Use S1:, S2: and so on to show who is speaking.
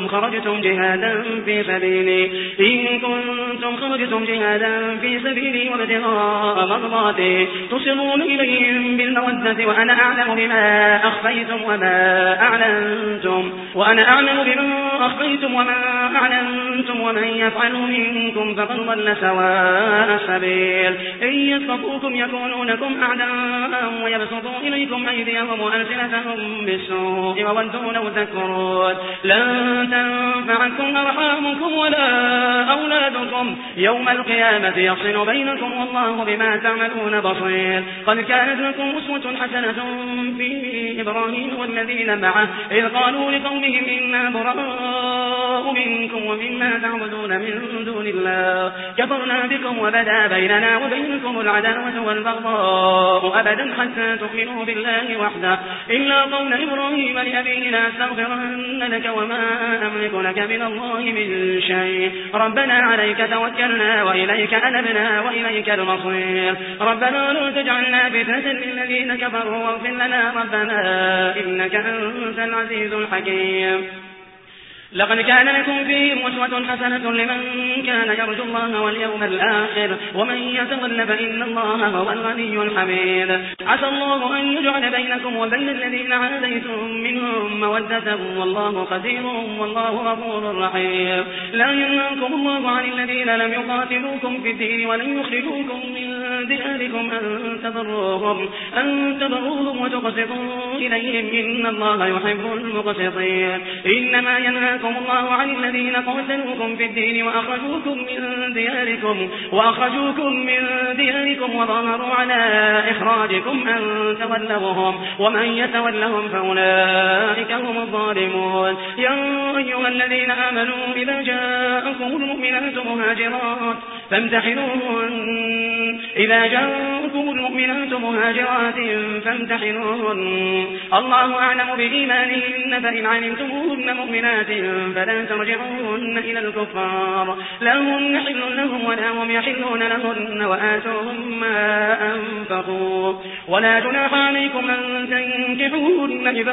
S1: كنتم خرجتم جهادا في سبيلي إن كنتم خرجتم جهادا في سبيلي وابتغاء مرضاتي تصرون إليهم بالمودة وأنا أعلم بما أخفيتم وما أعلنتم وأنا أعلم بما أخفيتم وما أعلنتم ومن يفعل منكم فقد ضل سواء السبيل إن يسقطوكم يكونونكم لكم أعداء ويبسطوا إليكم أيديهم وألسنتهم بالسوء وودوا لو تكفرون لن تنفعكم أرحامكم ولا أولادكم يوم القيامة يصل بينكم والله بما تعملون بصير قد كانت لكم أسوة حسنة في إبراهيم والذين معه إذ قالوا لقومهم إنا براء منكم تعبدون من دون الله كفرنا بكم وبدا بيننا وبينكم العداوة والبغضاء أبدا حتى تؤمنوا بالله وحده إلا قول إبراهيم لأبيه لا أستغفرن لك وما أملك لك من الله من شيء ربنا عليك توكلنا وإليك أنبنا وإليك المصير ربنا لا تجعلنا فتنة للذين كفروا واغفر لنا ربنا إنك أنت العزيز الحكيم لقد كان لكم فيهم أسوة حسنة لمن كان يرجو الله واليوم الآخر ومن يتغل فإن الله هو الغني الحميد عسى الله أن يجعل بينكم وبين الذين عاديتم منهم مودة والله قدير والله غفور رحيم لا ينهاكم الله عن الذين لم يقاتلوكم في الدين ولم يخرجوكم من دياركم أن تبروهم, أن تبروهم وتقسطوا إليهم إن الله يحب المقسطين إنما ينهاكم ينهاكم الله عن الذين قتلوكم في الدين وأخرجوكم من دياركم وأخرجوكم من دياركم وظهروا على إخراجكم أن تولوهم ومن يتولهم فأولئك هم الظالمون يا أيها الذين آمنوا إذا جاءكم المؤمنات مهاجرات فامتحنوهن إذا جاءكم المؤمنات مهاجرات فامتحنوهن الله أعلم بإيمانهن فإن علمتموهن مؤمنات فلا ترجعوهن إلى الكفار لهن حل لهم ولا هم يحلون لهن وآتوهم ما أنفقوا ولا جناح عليكم أن تنكحوهن إذا